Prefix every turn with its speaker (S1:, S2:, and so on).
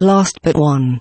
S1: Last but one.